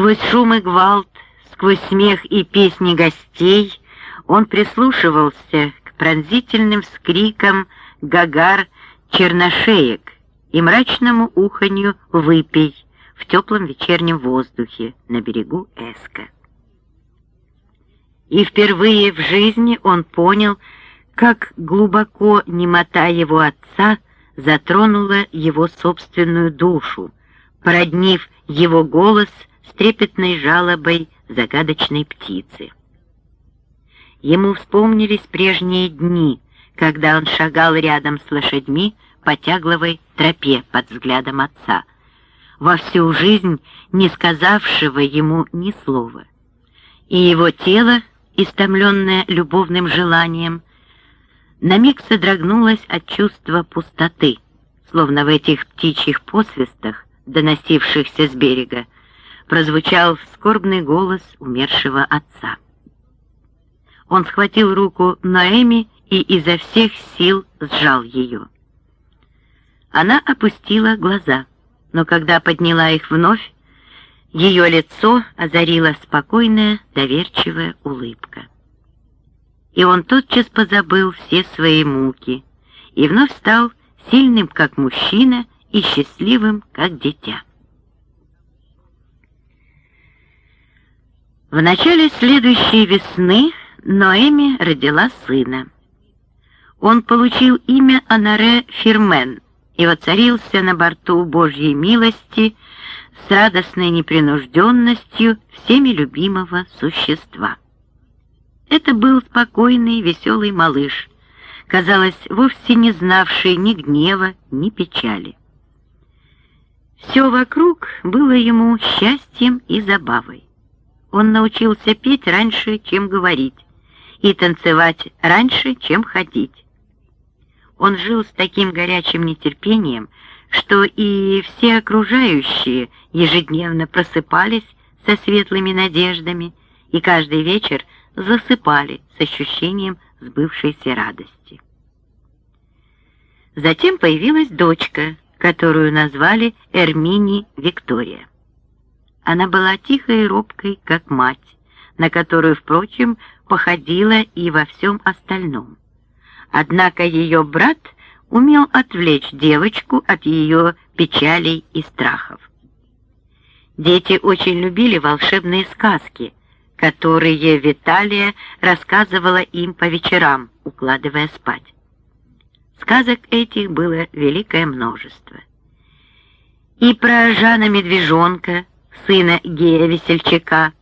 Сквозь шум и гвалт, сквозь смех и песни гостей он прислушивался к пронзительным скрикам гагар черношеек и мрачному уханью «выпей» в теплом вечернем воздухе на берегу Эска. И впервые в жизни он понял, как глубоко немота его отца затронула его собственную душу, породнив его голос с трепетной жалобой загадочной птицы. Ему вспомнились прежние дни, когда он шагал рядом с лошадьми по тягловой тропе под взглядом отца, во всю жизнь не сказавшего ему ни слова. И его тело, истомленное любовным желанием, на миг содрогнулось от чувства пустоты, словно в этих птичьих посвистах, доносившихся с берега, прозвучал скорбный голос умершего отца. Он схватил руку Наэми и изо всех сил сжал ее. Она опустила глаза, но когда подняла их вновь, ее лицо озарила спокойная, доверчивая улыбка. И он тотчас позабыл все свои муки и вновь стал сильным, как мужчина, и счастливым, как дитя. В начале следующей весны Ноэми родила сына. Он получил имя Анаре Фирмен и воцарился на борту Божьей милости с радостной непринужденностью всеми любимого существа. Это был спокойный, веселый малыш, казалось, вовсе не знавший ни гнева, ни печали. Все вокруг было ему счастьем и забавой. Он научился петь раньше, чем говорить, и танцевать раньше, чем ходить. Он жил с таким горячим нетерпением, что и все окружающие ежедневно просыпались со светлыми надеждами и каждый вечер засыпали с ощущением сбывшейся радости. Затем появилась дочка, которую назвали Эрмини Виктория. Она была тихой и робкой, как мать, на которую, впрочем, походила и во всем остальном. Однако ее брат умел отвлечь девочку от ее печалей и страхов. Дети очень любили волшебные сказки, которые Виталия рассказывала им по вечерам, укладывая спать. Сказок этих было великое множество. И про Жана Медвежонка, сына Гея Весельчака,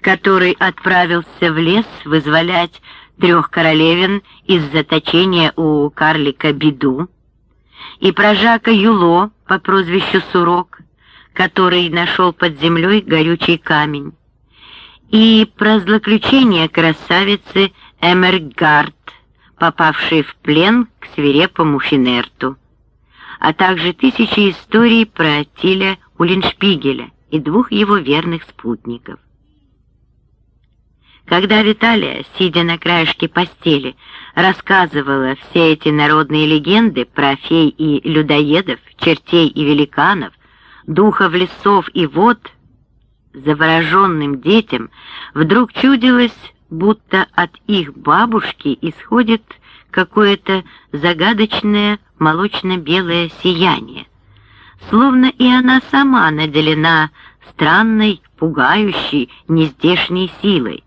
который отправился в лес вызволять трех королевин из заточения у карлика Беду, и про Жака Юло по прозвищу Сурок, который нашел под землей горючий камень, и про злоключение красавицы Эмергард, попавшей в плен к свирепому Финерту, а также тысячи историй про Тиля Улиншпигеля и двух его верных спутников. Когда Виталия, сидя на краешке постели, рассказывала все эти народные легенды про фей и людоедов, чертей и великанов, духов лесов и вод, завороженным детям вдруг чудилось, будто от их бабушки исходит какое-то загадочное молочно-белое сияние, словно и она сама наделена странной, пугающей, нездешней силой,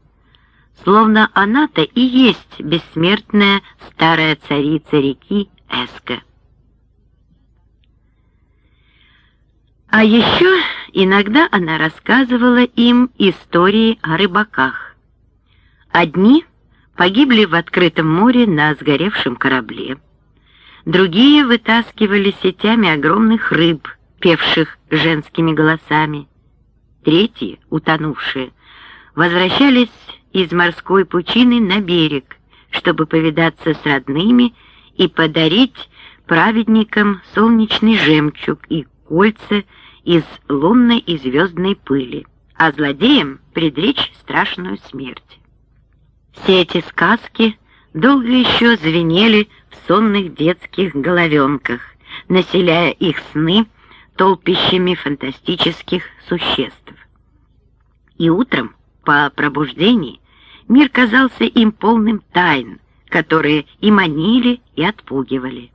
словно она-то и есть бессмертная старая царица реки Эска. А еще иногда она рассказывала им истории о рыбаках. Одни погибли в открытом море на сгоревшем корабле, другие вытаскивали сетями огромных рыб, певших женскими голосами, третьи, утонувшие, возвращались из морской пучины на берег, чтобы повидаться с родными и подарить праведникам солнечный жемчуг и кольца из лунной и звездной пыли, а злодеям предречь страшную смерть. Все эти сказки долго еще звенели сонных детских головенках, населяя их сны толпищами фантастических существ. И утром, по пробуждении, мир казался им полным тайн, которые и манили, и отпугивали.